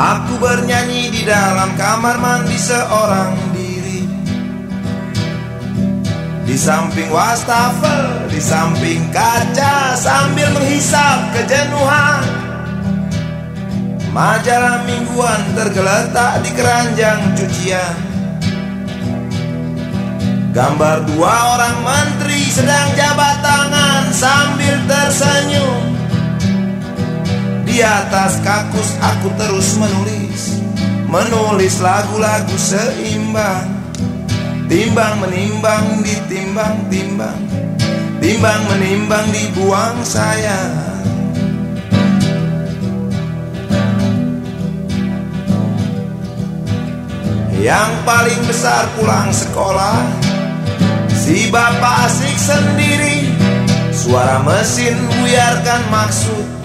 Aku bernyanyi di dalam kamar mandi seorang diri. Di samping wastafel, di samping kaca Sambil menghisap kejenuhan. Majalah mingguan tergeletak di keranjang cucian. Gambar dua orang menteri sedang jabat tangan sambil tersenyum atas kakus aku terus menulis. Menulis lagu-lagu seimbang. Timbang menimbang ditimbang timbang. Timbang menimbang dibuang sayang. Yang paling besar pulang sekolah. Si bapak asik sendiri. Suara mesin buyarkan maksud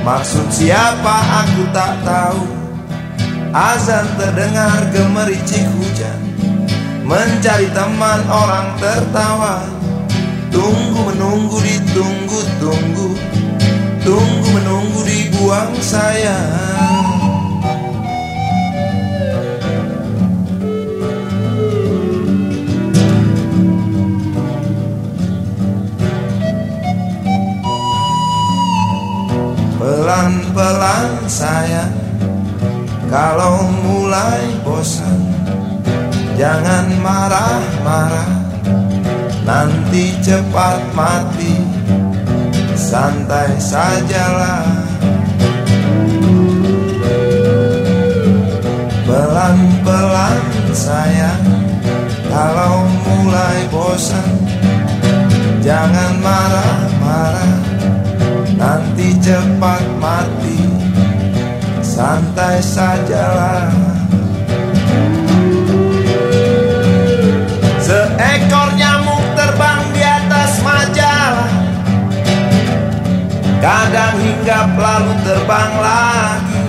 Maksud siapa aku tak tahu. Azan terdengar gemericik hujan. Mencari teman orang tertawa. Tunggu menunggu ditunggu tunggu Tunggu menunggu dibuang sayang mulai bosan Jangan marah-marah. Nanti cepat mati Santai sajalah. Pelan-pelan sayang Kalau mulai bosan Jangan marah-marah. Nanti cepat mati Santai sajalah Kadang hinggap lalu terbang lagi.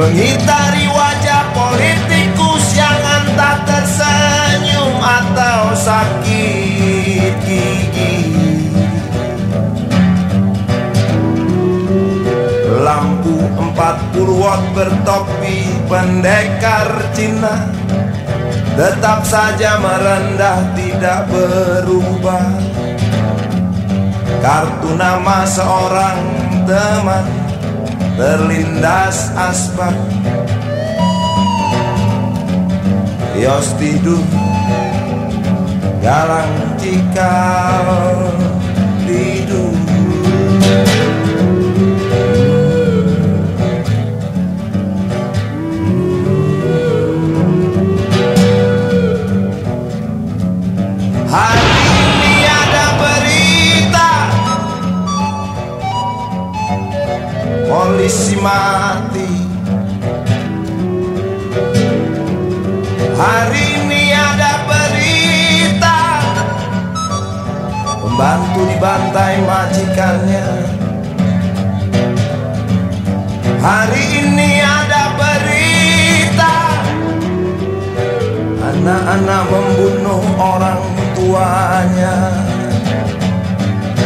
Mengitari wajah politikus yang entah tersenyum atau sakit gigi. Lampu 40 watt bertopi pendekar Cina. Tetap saja merendah tidak berubah Kartu nama seorang teman Terlindas asbak. Yos tidur Galang cikal Polisi mati. Hari ini ada berita. Pembantu dibantai majikannya. Hari ini ada berita. Anak-anak membunuh orang tuanya.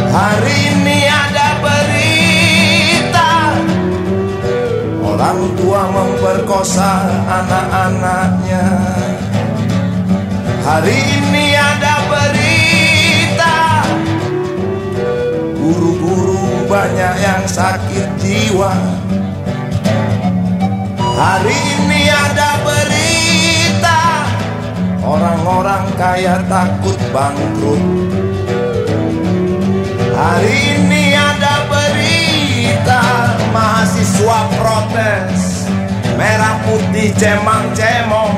Hari ini ada Orang tua memperkosa anak-anaknya. Hari ini ada berita. Guru-guru banyak yang sakit jiwa. Hari ini ada berita. Orang-orang kaya takut bangkrut. Hari ini Merah putih cemang cemong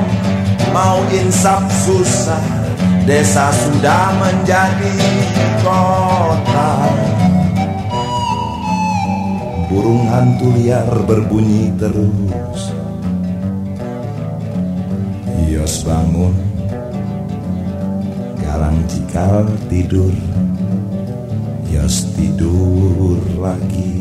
Mau insaf susah Desa sudah menjadi kota. Burung hantu liar berbunyi terus. Yos bangun. Galang cikal tidur. Yos tidur lagi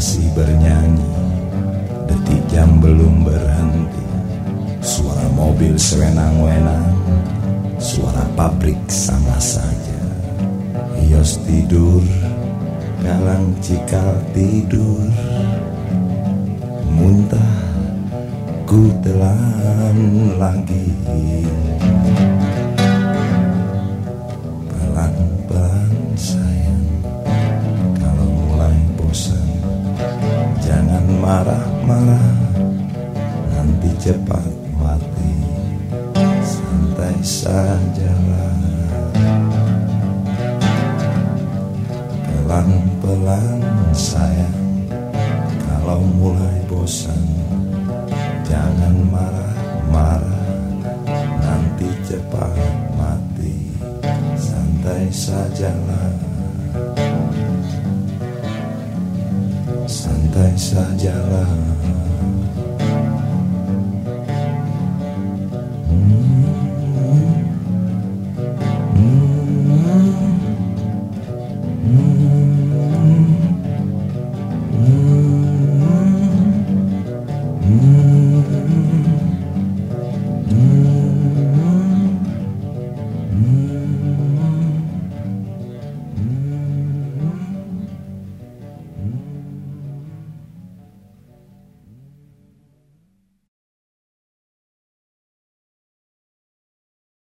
masih bernyanyi. Detik jam belum berhenti. Suara mobil sewenang-wenang. Suara pabrik sama saja. Yos tidur. Kalang cikal tidur. Muntah Ku telan lagi cepat mati. Santai sajalah Pelan-pelan sayang. Kalau mulai bosan Jangan marah-marah. Nanti cepat mati. Santai sajalah. Santai sajalah